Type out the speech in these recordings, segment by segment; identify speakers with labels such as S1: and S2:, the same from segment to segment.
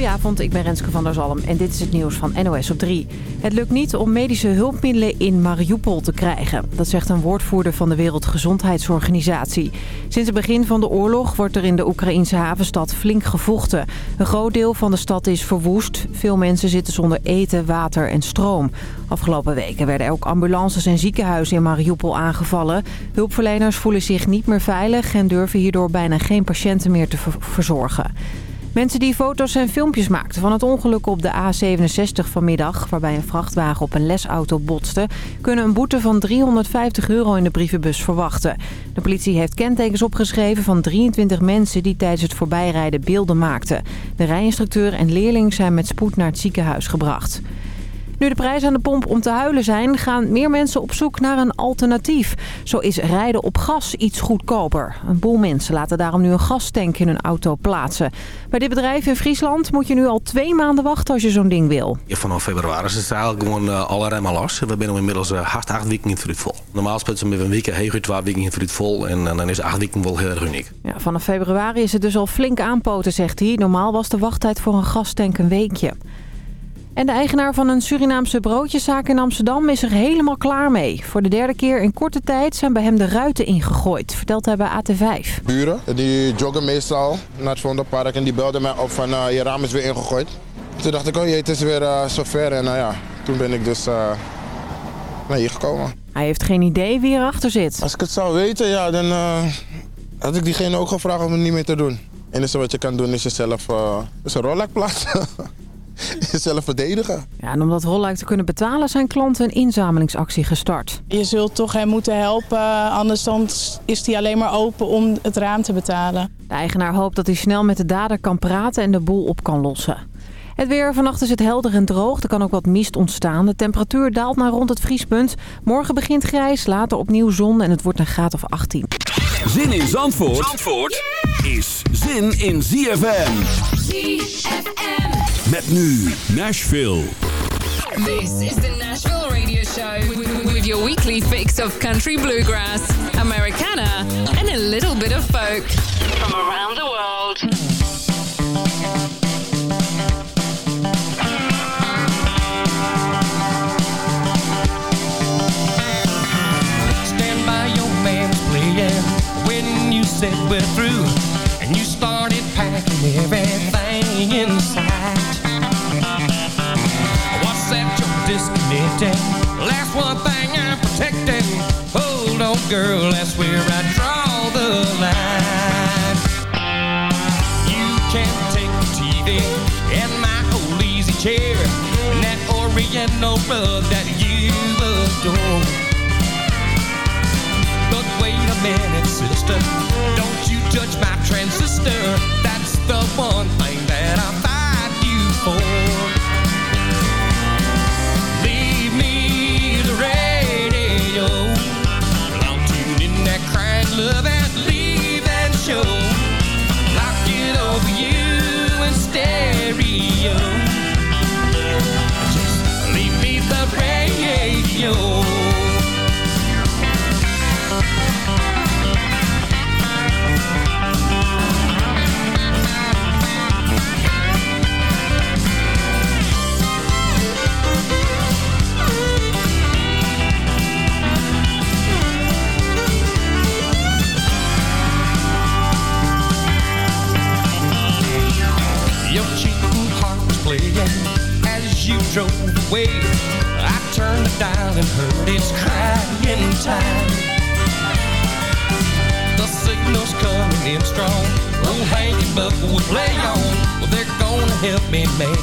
S1: Goedenavond, ik ben Renske van der Zalm en dit is het nieuws van NOS op 3. Het lukt niet om medische hulpmiddelen in Mariupol te krijgen. Dat zegt een woordvoerder van de Wereldgezondheidsorganisatie. Sinds het begin van de oorlog wordt er in de Oekraïnse havenstad flink gevochten. Een groot deel van de stad is verwoest. Veel mensen zitten zonder eten, water en stroom. Afgelopen weken werden ook ambulances en ziekenhuizen in Mariupol aangevallen. Hulpverleners voelen zich niet meer veilig en durven hierdoor bijna geen patiënten meer te verzorgen. Mensen die foto's en filmpjes maakten van het ongeluk op de A67 vanmiddag... waarbij een vrachtwagen op een lesauto botste... kunnen een boete van 350 euro in de brievenbus verwachten. De politie heeft kentekens opgeschreven van 23 mensen... die tijdens het voorbijrijden beelden maakten. De rijinstructeur en leerling zijn met spoed naar het ziekenhuis gebracht. Nu de prijzen aan de pomp om te huilen zijn, gaan meer mensen op zoek naar een alternatief. Zo is rijden op gas iets goedkoper. Een boel mensen laten daarom nu een gastank in hun auto plaatsen. Bij dit bedrijf in Friesland moet je nu al twee maanden wachten als je zo'n ding wil.
S2: Ja, vanaf februari is het eigenlijk gewoon uh, alle remmen los. We zijn inmiddels uh, haast acht weken in het vol. Normaal speelt ze met een week, heel twee weken in het vol. En dan is acht weken wel heel erg uniek.
S1: Ja, vanaf februari is het dus al flink aanpoten, zegt hij. Normaal was de wachttijd voor een gastank een weekje. En de eigenaar van een Surinaamse broodjeszaak in Amsterdam is er helemaal klaar mee. Voor de derde keer in korte tijd zijn bij hem de ruiten ingegooid, vertelt hij bij AT5.
S3: Buren, die joggen meestal naar het Vondelpark en die belden mij op van uh, je raam is weer ingegooid. Toen dacht ik, oh jee, het is weer uh, zover. En nou ja, toen ben ik dus uh, naar hier gekomen.
S1: Hij heeft geen idee wie erachter zit.
S3: Als ik het zou weten, ja, dan had ik diegene ook gevraagd om het niet meer te doen. Het enige wat je kan doen is jezelf is een rollak plaatsen. jezelf verdedigen.
S1: Ja, en om dat rolluik te kunnen betalen zijn klanten een inzamelingsactie gestart.
S4: Je zult toch hem moeten helpen, anders dan is hij alleen maar open om het raam te betalen.
S1: De eigenaar hoopt dat hij snel met de dader kan praten en de boel op kan lossen. Het weer. Vannacht is het helder en droog. Er kan ook wat mist ontstaan. De temperatuur daalt naar rond het vriespunt. Morgen begint grijs, later opnieuw zon en het wordt een graad of 18.
S5: Zin in Zandvoort, Zandvoort is zin in ZFM. ZFM. Met nu Nashville.
S6: This is the Nashville Radio Show with your weekly fix of country bluegrass, Americana and a little bit of folk from around the world.
S7: Stand by your man's playing when you said we're through and you started packing everything girl, that's where I draw the line. You can take the TV and my old easy chair and that oriental rug that you adore. But wait a minute, sister, don't you judge my transistor. That's the one thing that I fight you for.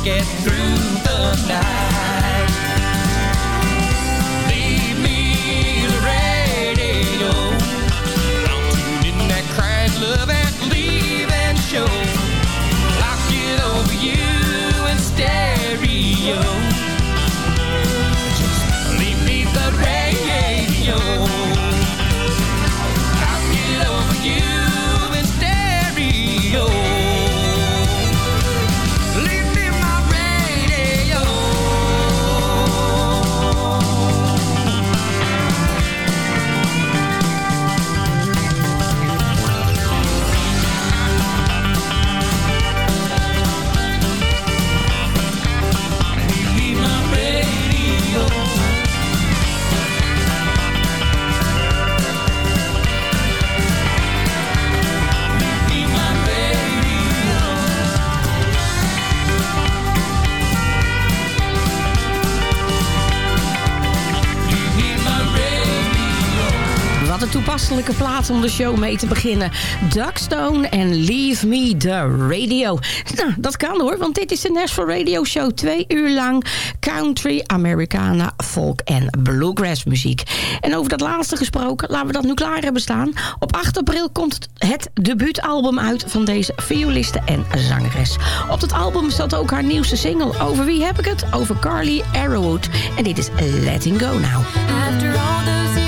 S7: get through the night.
S8: om de show mee te beginnen. Duckstone en Leave Me The Radio. Nou, dat kan hoor, want dit is de Nashville Radio Show. Twee uur lang country, Americana, folk en bluegrass muziek. En over dat laatste gesproken, laten we dat nu klaar hebben staan. Op 8 april komt het debuutalbum uit van deze violiste en zangeres. Op dat album staat ook haar nieuwste single. Over wie heb ik het? Over Carly Arrowwood. En dit is Letting Go Now.
S9: After all those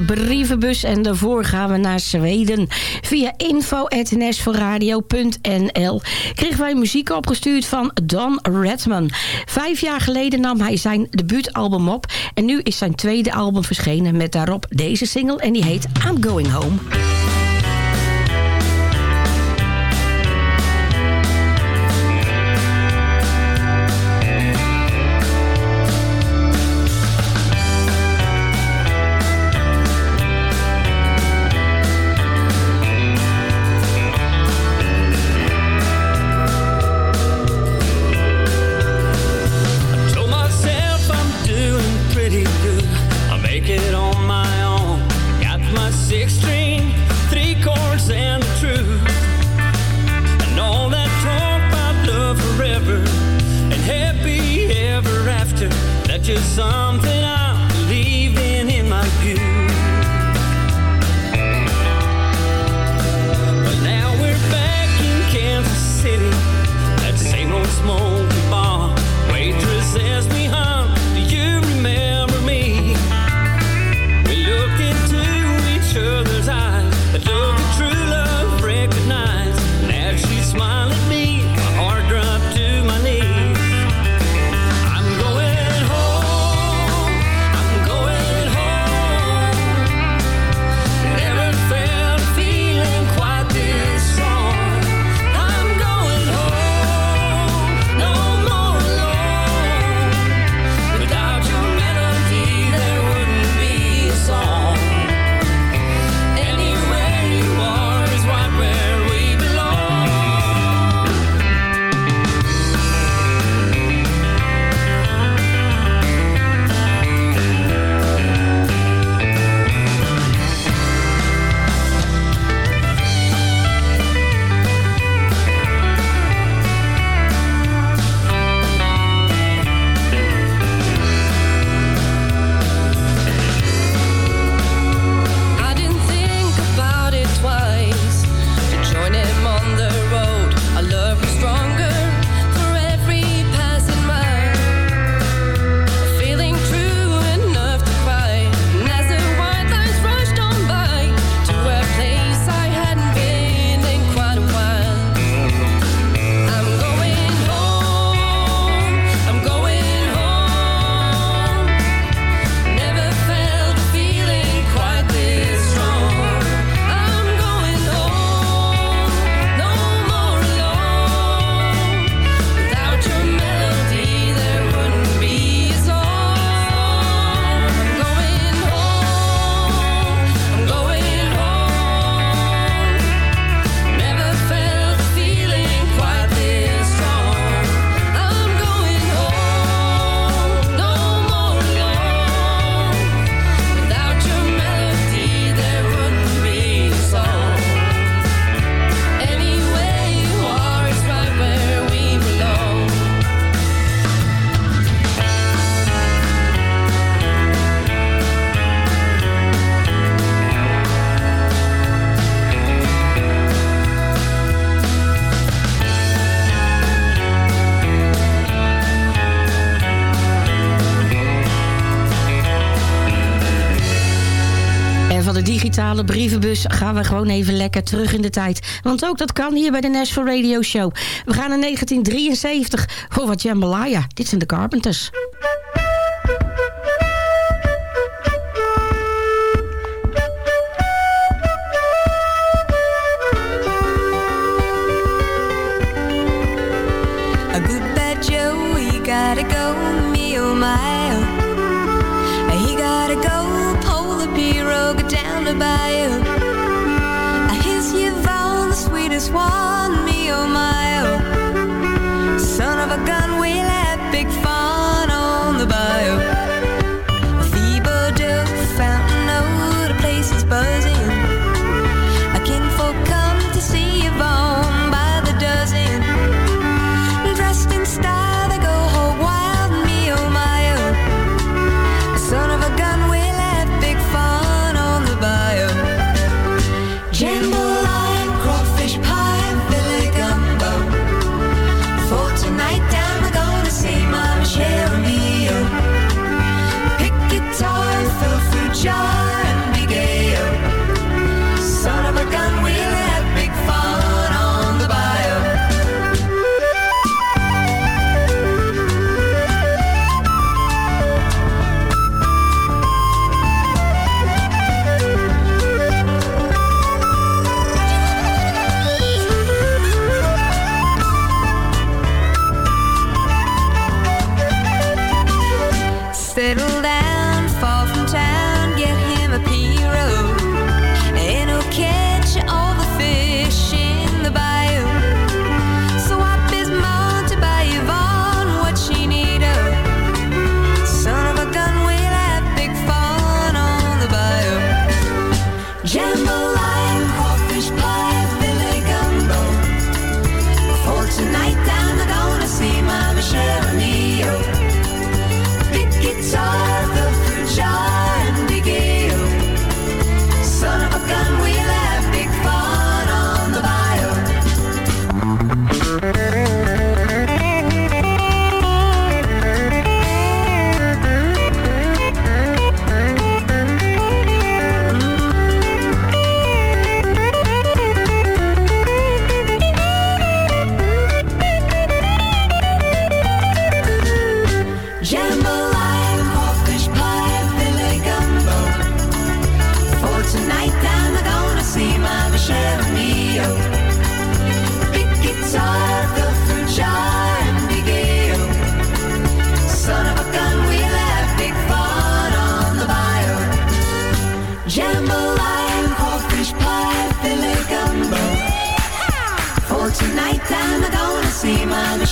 S8: brievenbus. En daarvoor gaan we naar Zweden. Via info.nsvoorradio.nl kregen wij muziek opgestuurd van Don Redman. Vijf jaar geleden nam hij zijn debuutalbum op. En nu is zijn tweede album verschenen met daarop deze single. En die heet I'm Going Home.
S6: de brievenbus gaan we gewoon even lekker terug in de tijd. Want ook dat kan hier bij de Nashville Radio Show. We gaan naar 1973 oh, wat jambalaya. Dit zijn de Carpenters.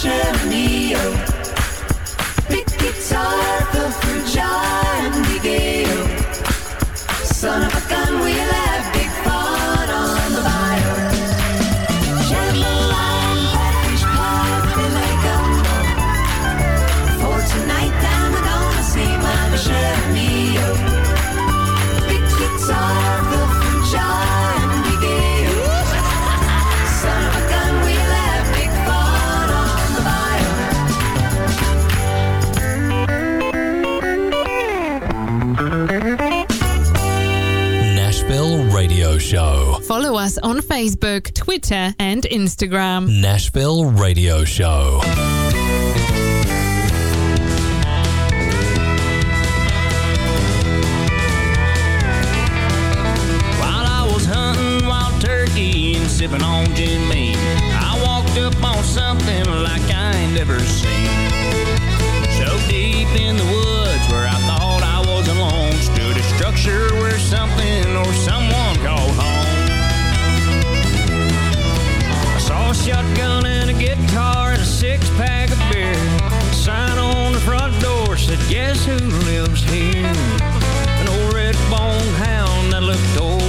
S10: Oceania Facebook, Twitter, and Instagram.
S11: Nashville Radio Show.
S12: While I was hunting wild turkey and sipping on Jim Beam. I walked up on something like I ain't never seen. Guess who lives here? An old red bone hound that looked old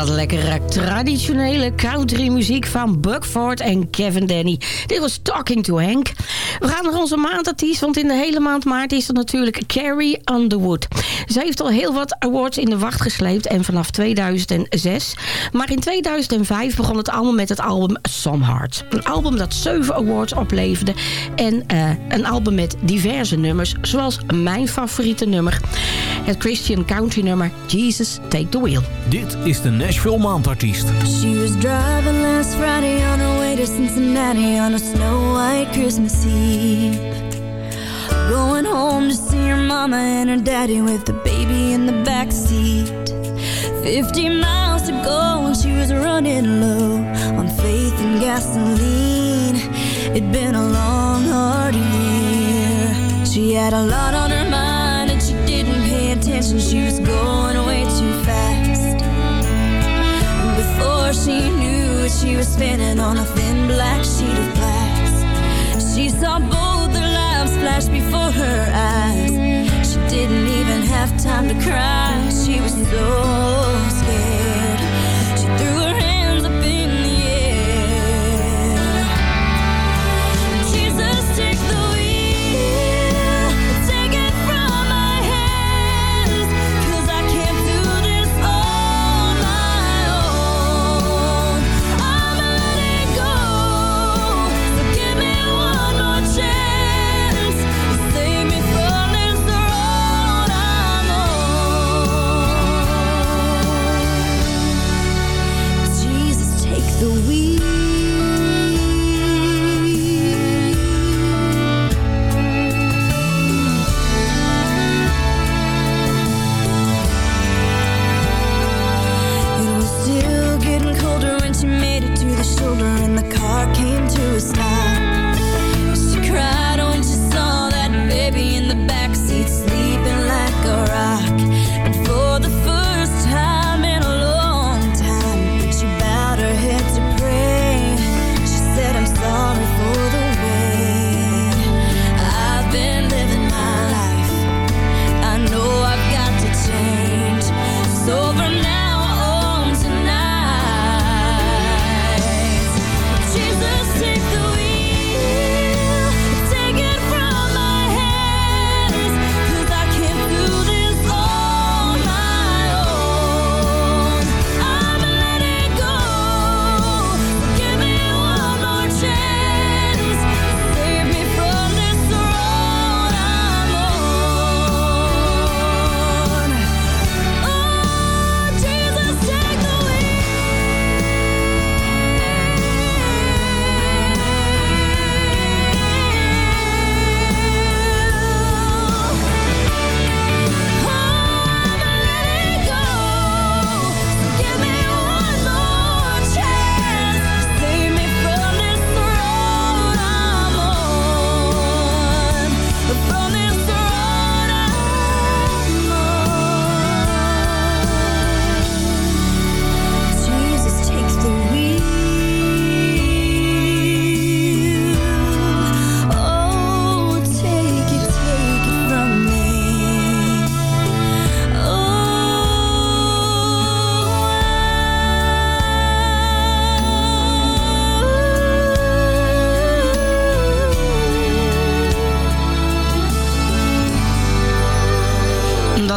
S8: Rad lekkere traditionele country muziek van Buckford en Kevin Denny. Dit was Talking to Hank. We gaan naar onze maandartiest, want in de hele maand maart is er natuurlijk Carrie Underwood. Ze heeft al heel wat awards in de wacht gesleept en vanaf 2006. Maar in 2005 begon het allemaal met het album Some Heart. Een album dat 7 awards opleverde en eh, een album met diverse nummers, zoals mijn favoriete nummer. Het Christian country nummer Jesus Take the Wheel.
S5: Dit is de Nashville
S13: She was driving last Friday on her way to Cincinnati on a snow white Christmas Eve. Going home to see her mama and her daddy with the baby in the back seat. 50 miles to go and she was running low on faith and gasoline. It'd been a long, hard year. She had a lot on her mind and she didn't pay attention. She was going way Before she knew it, she was spinning on a thin black sheet of glass. She saw both their lives flash before her eyes. She didn't even have time to cry. She was so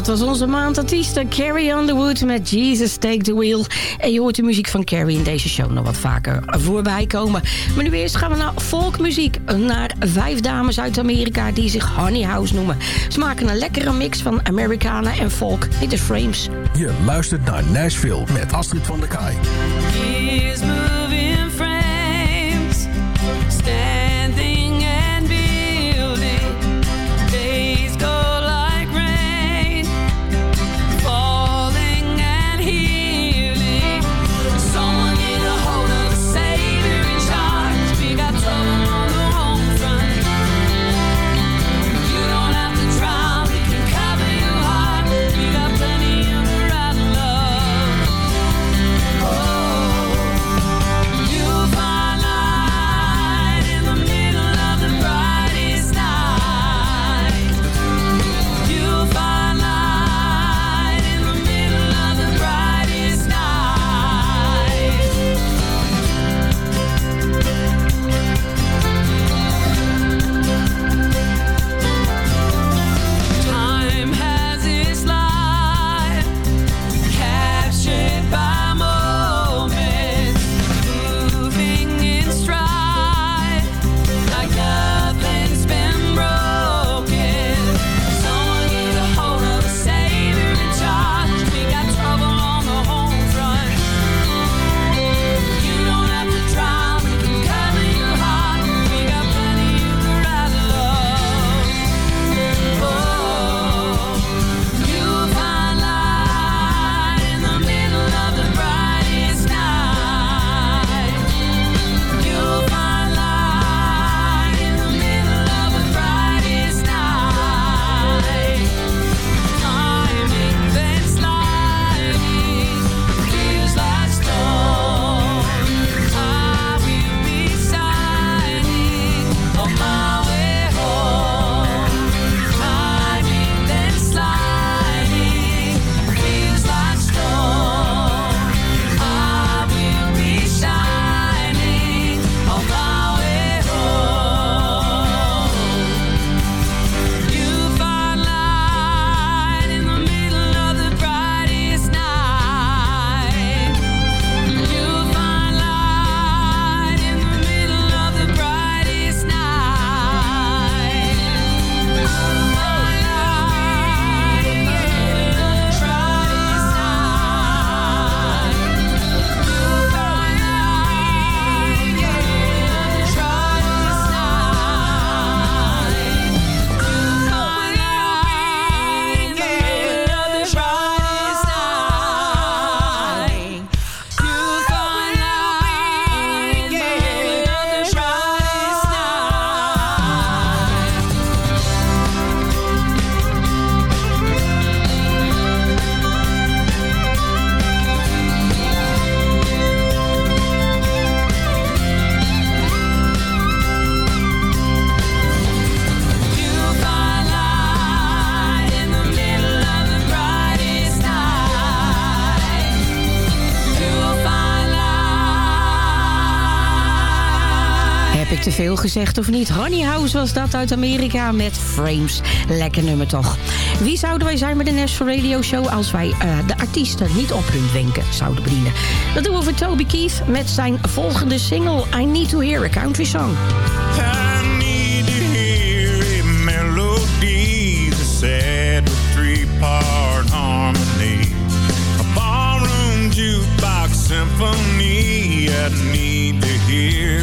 S8: Dat was onze maandartieste Carrie Underwood met Jesus Take the Wheel. En je hoort de muziek van Carrie in deze show nog wat vaker voorbij komen. Maar nu eerst gaan we naar folkmuziek. Naar vijf dames uit Amerika die zich Honey House noemen. Ze maken een lekkere mix van Americana en folk. Dit is Frames.
S14: Je luistert naar Nashville met Astrid van der Kaai.
S8: Te veel gezegd of niet? Honey House was dat uit Amerika met Frames. Lekker nummer toch. Wie zouden wij zijn met de Nashville Radio Show... als wij eh, de artiesten niet op hun wenken zouden bedienen? Dat doen we voor Toby Keith met zijn volgende single... I Need to Hear a Country Song.
S15: I need to hear a melody that's sad with three-part harmony. A ballroom jukebox symphony. I need to hear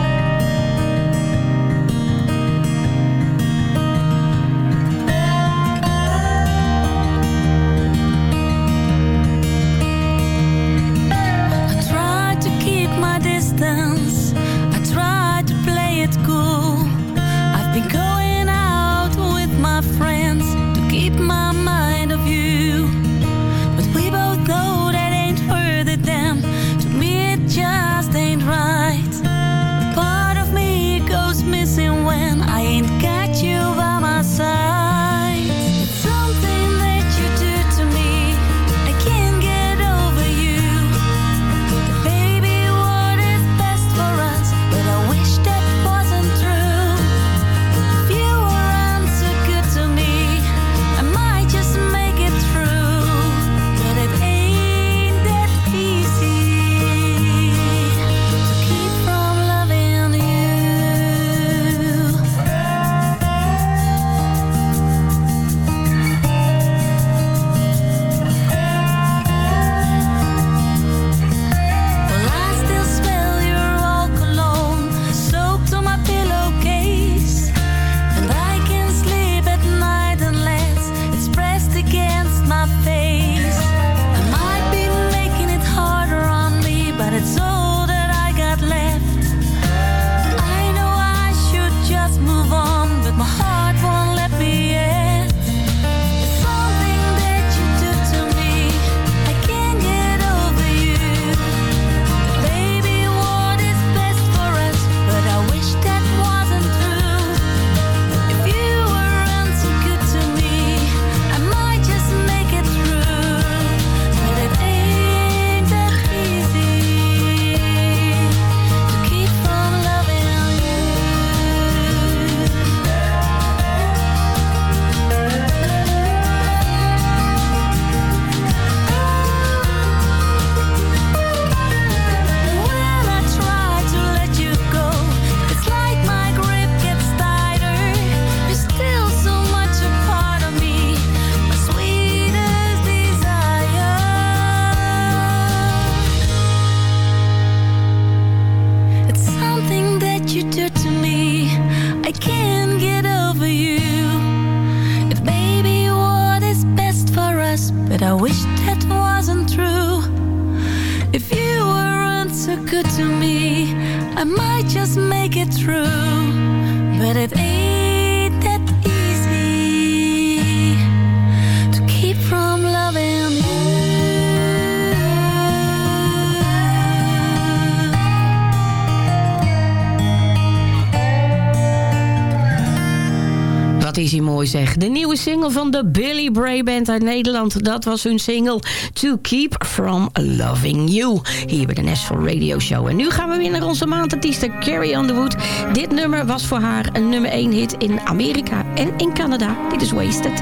S8: single van de Billy Bray Band uit Nederland. Dat was hun single To Keep From Loving You. Hier bij de Nashville Radio Show. En nu gaan we weer naar onze maandartiste Carrie Underwood. Dit nummer was voor haar een nummer 1 hit in Amerika en in Canada. Dit is Wasted.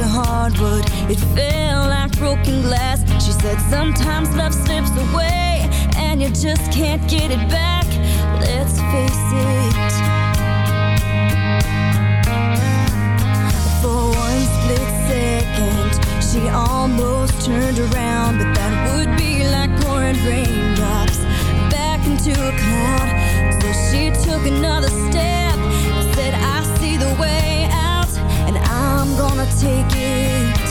S13: to hardwood It fell like broken glass. She said sometimes love slips away And you just can't get it back. Let's face it. For one split second She almost turned around But that would be like pouring raindrops Back into a cloud. So she took another step. take it.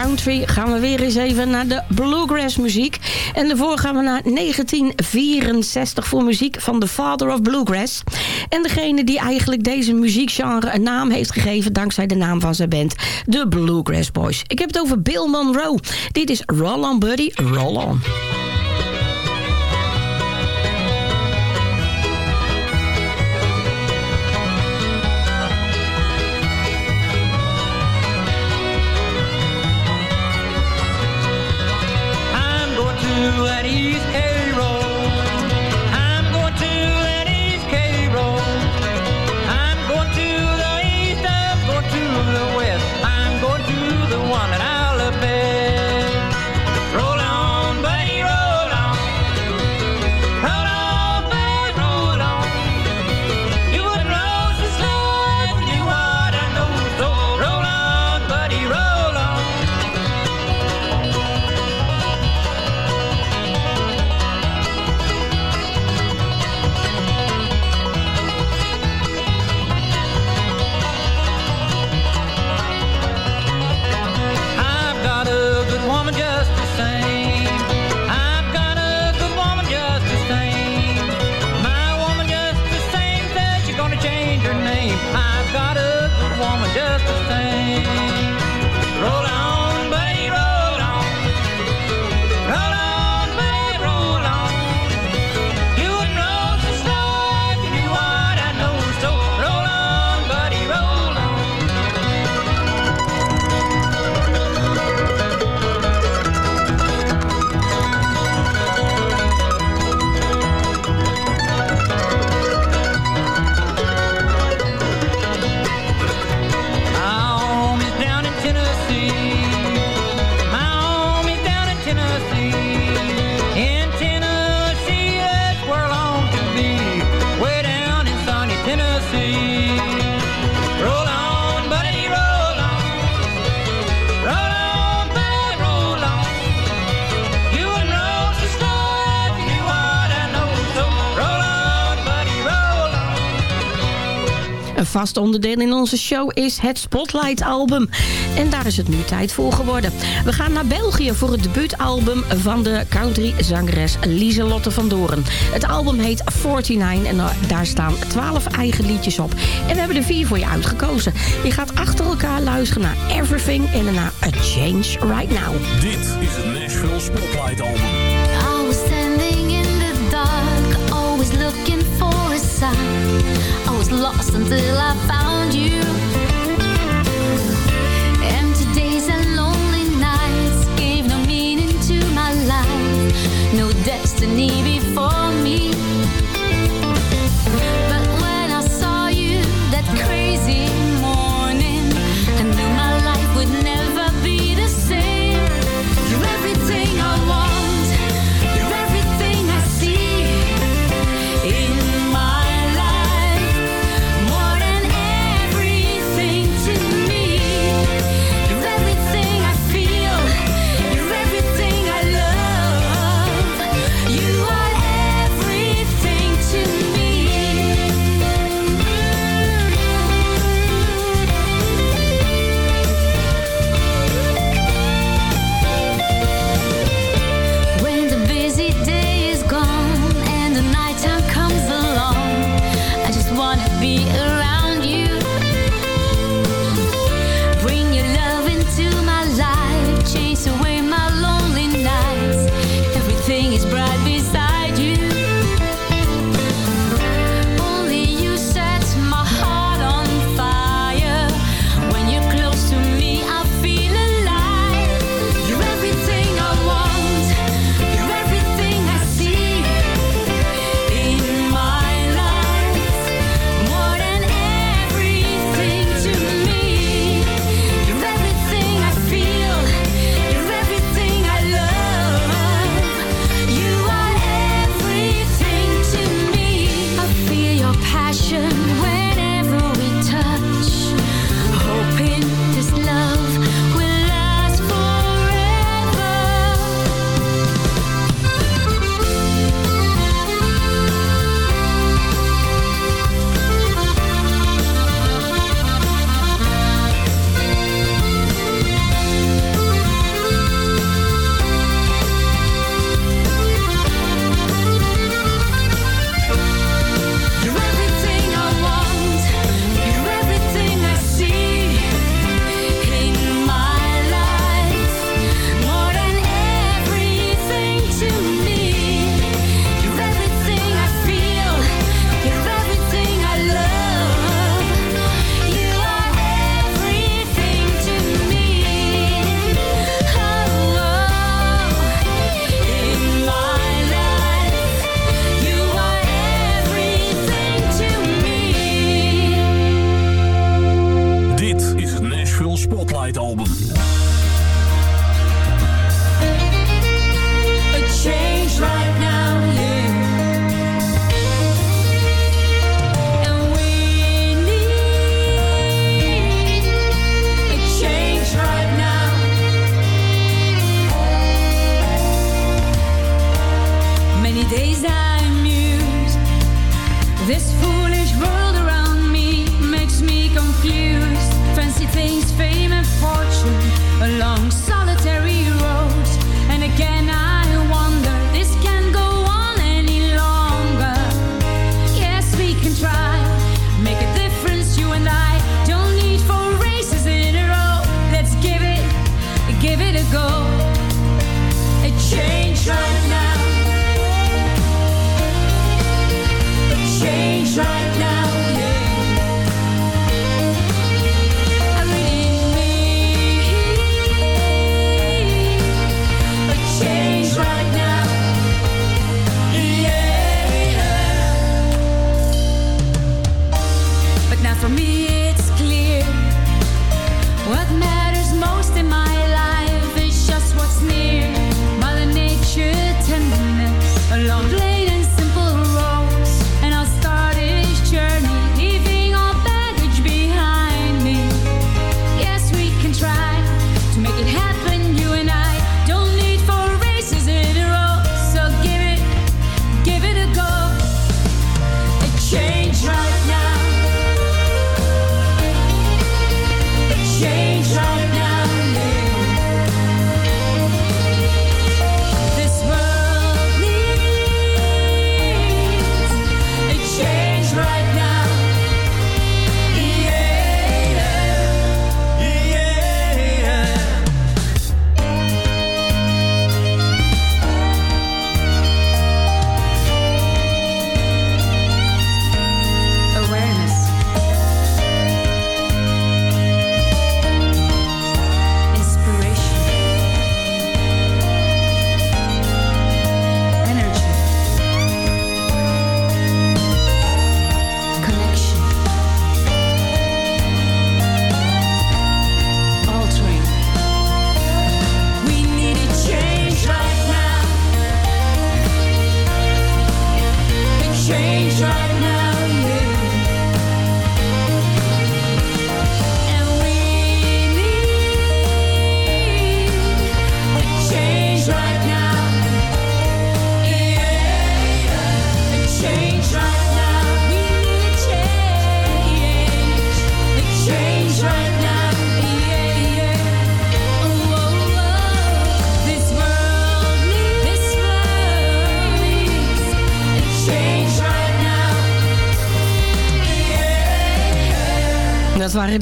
S16: country gaan we weer eens even naar de bluegrass muziek. En daarvoor gaan we naar 1964 voor muziek van de Father of Bluegrass. En degene die eigenlijk deze muziekgenre een naam heeft gegeven... dankzij de naam van zijn band, de Bluegrass Boys. Ik heb het over Bill Monroe. Dit is Roll On Buddy, Roll On. Een vast onderdeel in onze show is het Spotlight album. En daar is het nu tijd voor geworden. We gaan naar België voor het debuutalbum van de country zangeres Lieselotte van Doren. Het album heet 49 en daar staan 12 eigen liedjes op. En we hebben er vier voor je uitgekozen. Je gaat achter elkaar luisteren naar Everything en daarna A Change Right Now.
S5: Dit is het Nashville Spotlight album.
S14: I standing in the dark, always looking for a sign. was lost until I found you. Empty days and lonely nights gave no meaning to my life, no destiny before me. Many days I muse. This foolish world around me makes me confused. Fancy things, fame and
S8: fortune alongside.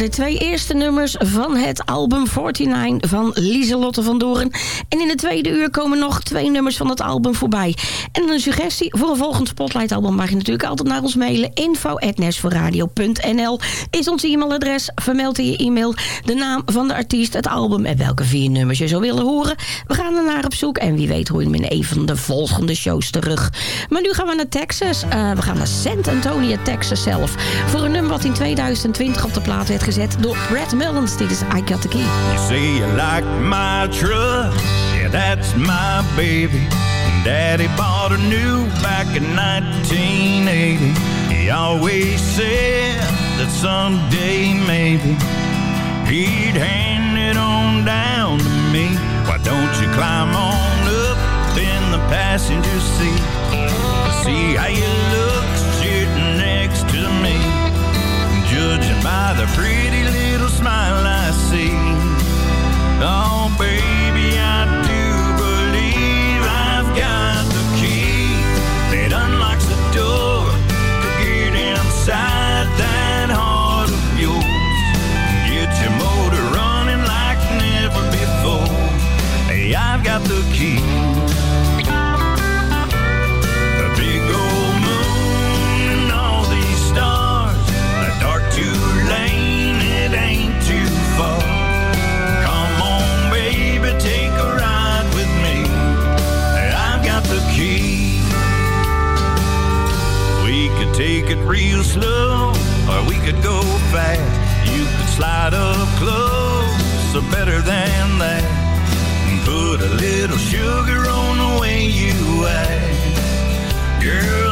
S8: De twee eerste nummers van het album 49 van Lieselotte van Doorn. En in het tweede uur komen nog twee nummers van het album voorbij. En een suggestie voor een volgend Spotlight album mag je natuurlijk altijd naar ons mailen. info.nashforradio.nl is ons e-mailadres. Vermeld in je e-mail de naam van de artiest, het album en welke vier nummers je zou willen horen. We gaan er naar op zoek en wie weet hoor je hem in een van de volgende shows terug. Maar nu gaan we naar Texas. Uh, we gaan naar St. Antonio, Texas zelf. Voor een nummer wat in 2020 op de plaat werd gezet door Brad Mullins. Dit is I Got The Key.
S15: You say you like my truck, yeah that's my baby. Daddy bought a new back in 1980. He always said that someday maybe he'd hand it on down to me. Why don't you climb on up in the passenger seat? See how you look by the pretty little smile I see. Oh, baby, I do believe I've got the key that unlocks the door to get inside that heart of yours. Get your motor running like never before. Hey, I've got the key. Take it real slow, or we could go fast. You could slide up close, or better than that. Put a little sugar on the way you act. Girl,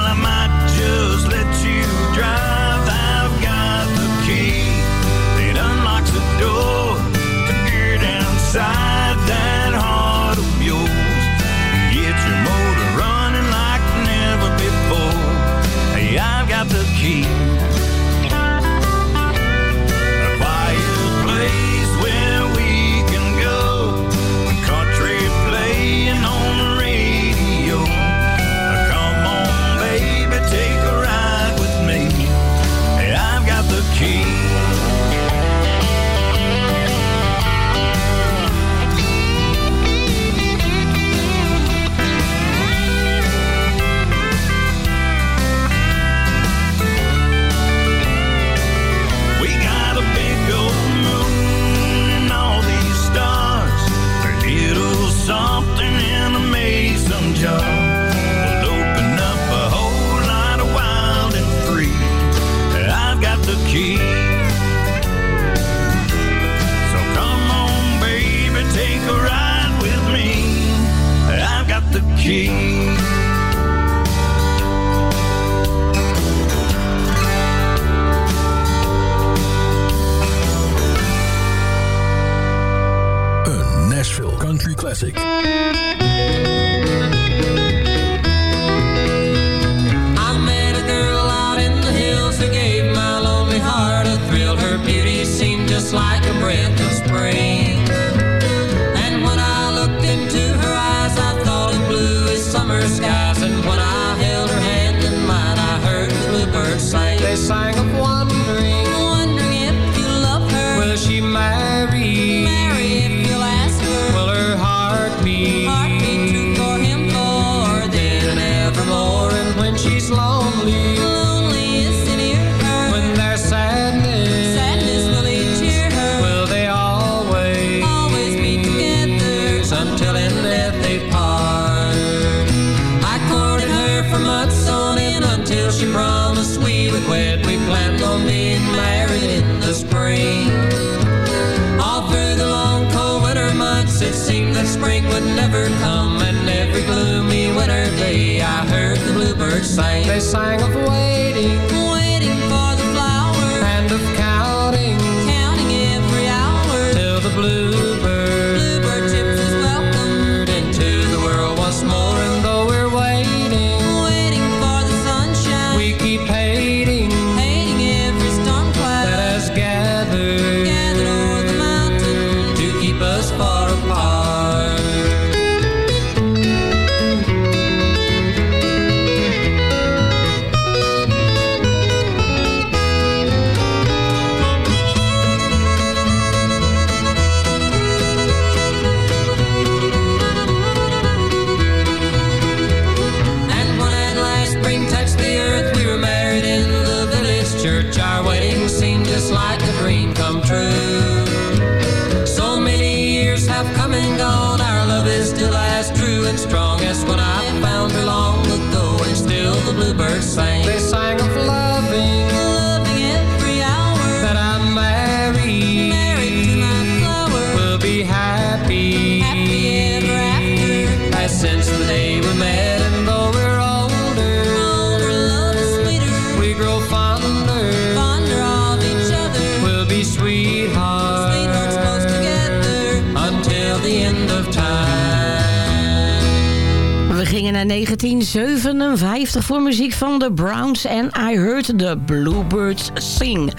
S8: voor muziek van de Browns en I Heard the Bluebirds Sing.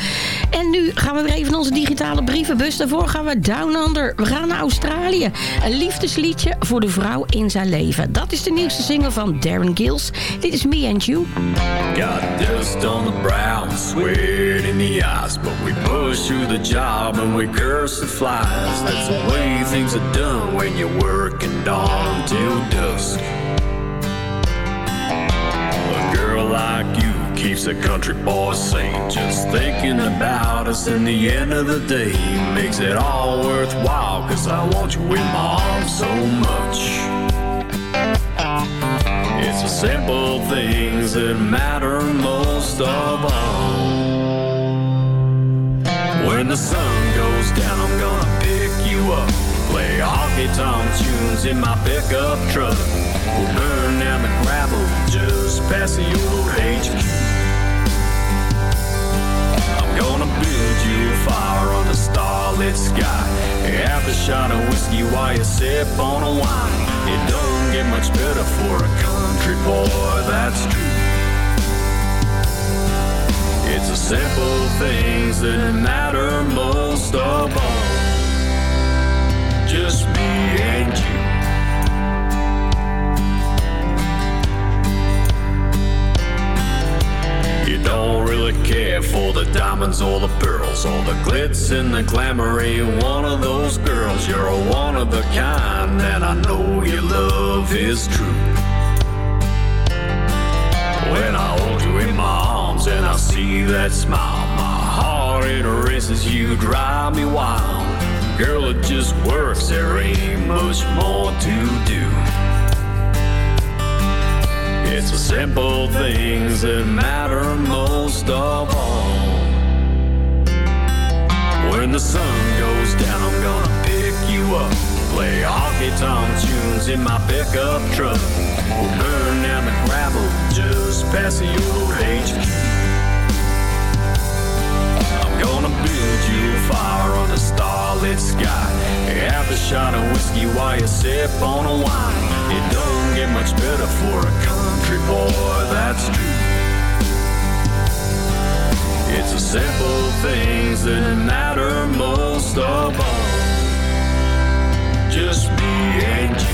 S8: En nu gaan we weer even onze digitale brievenbus. Daarvoor gaan we Down Under. We gaan naar Australië. Een liefdesliedje voor de vrouw in zijn leven. Dat is de nieuwste single van Darren Gills. Dit is Me and You.
S17: Got dust on the brow, sweat in the eyes, but we push through the job and we curse the flies. That's the way things are done when you're working dawn till dusk. Keeps a country boy sane. Just thinking about us in the end of the day makes it all worthwhile, cause I want you in my arms so much. It's the simple things that matter most of all. When the sun goes down, I'm gonna pick you up. Play honky tonk tunes in my pickup truck. We'll burn down the gravel just past the old HQ. You a fire on the starlit sky. Have a shot of whiskey while you sip on a wine. It don't get much better for a country boy, that's true. It's the simple things that matter most of all. Just me and you. Don't really care for the diamonds or the pearls or the glitz and the glamour. Ain't one of those girls. You're a one of the kind, and I know your love is true. When I hold you in my arms and I see that smile, my heart it races. You drive me wild, girl. It just works. There ain't much more to do. It's the simple things that matter most of all. When the sun goes down, I'm gonna pick you up. Play honky tonk tunes in my pickup truck. We'll burn down the gravel just past the old HQ. I'm gonna build you a fire on the starlit sky. Have a shot of whiskey while you sip on a wine. It don't get much better for a It's the simple things that matter most of all. Just me and you.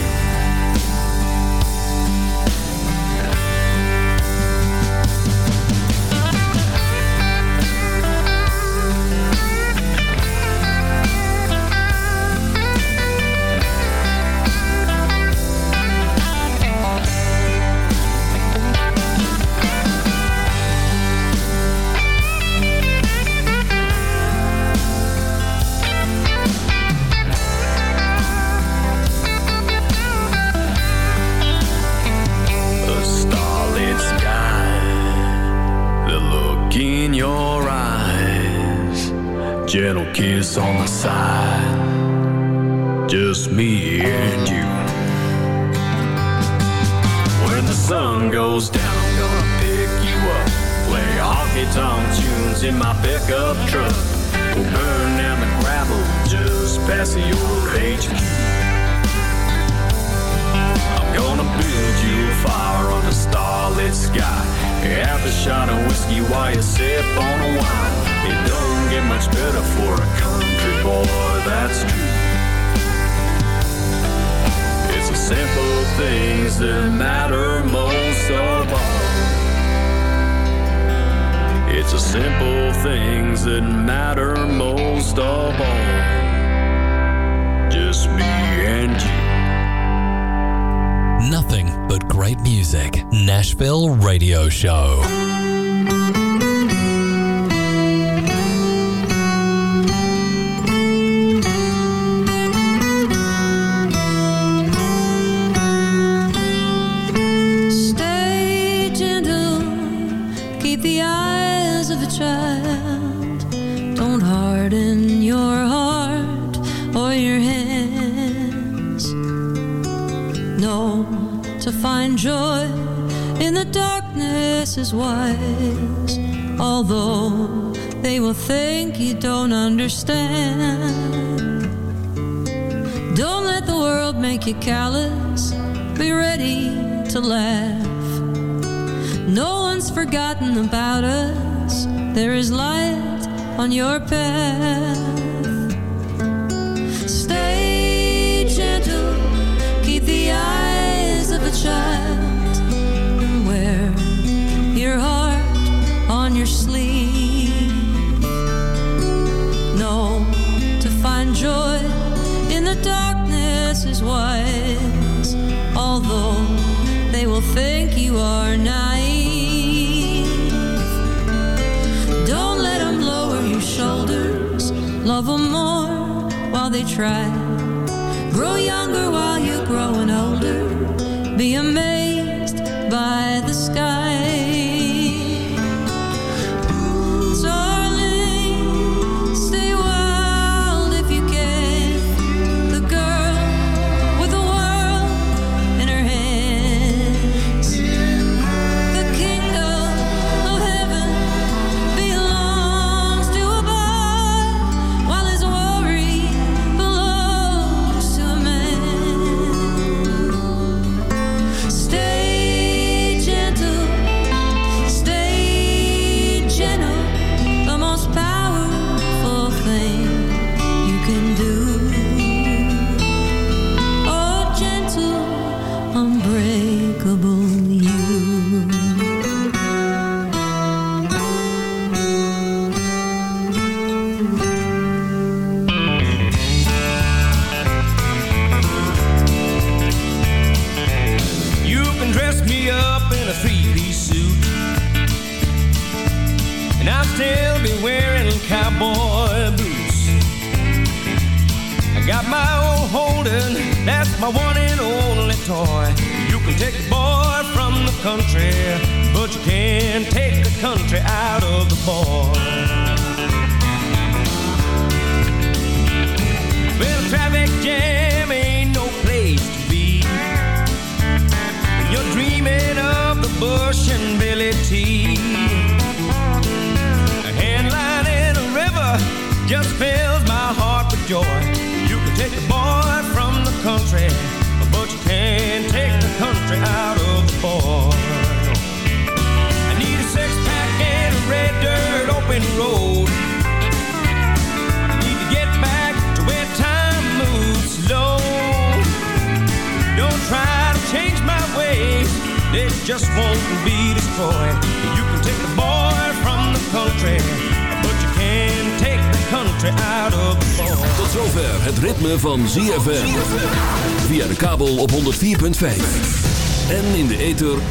S9: think you don't understand. Don't let the world make you callous. Be ready to laugh. No one's forgotten about us. There is light on your path. although they will think you are naive. Don't let them lower your shoulders, love them more while they try. Grow younger while you're growing older, be amazed.